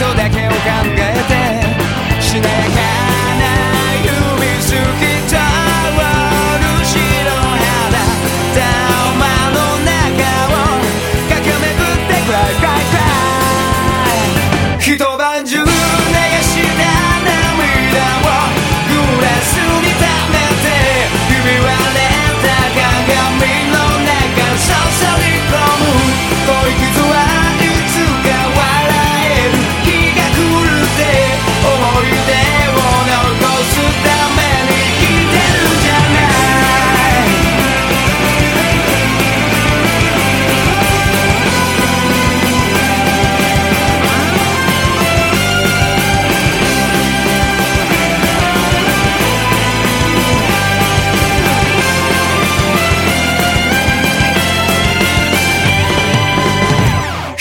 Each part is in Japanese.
ことだけを考え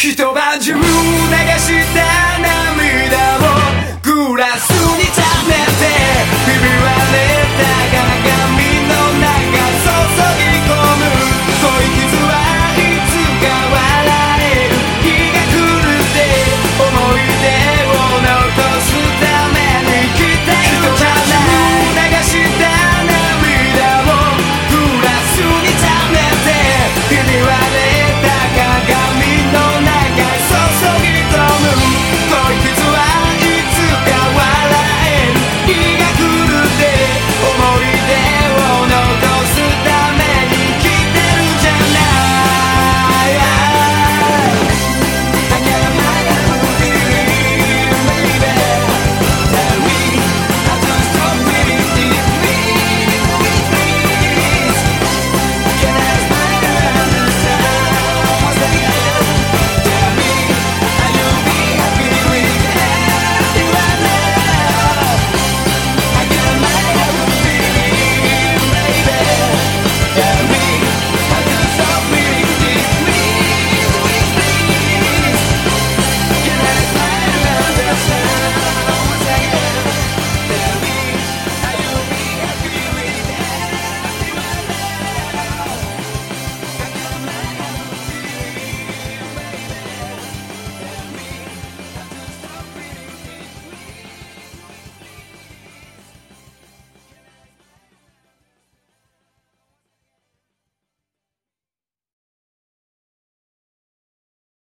一晩中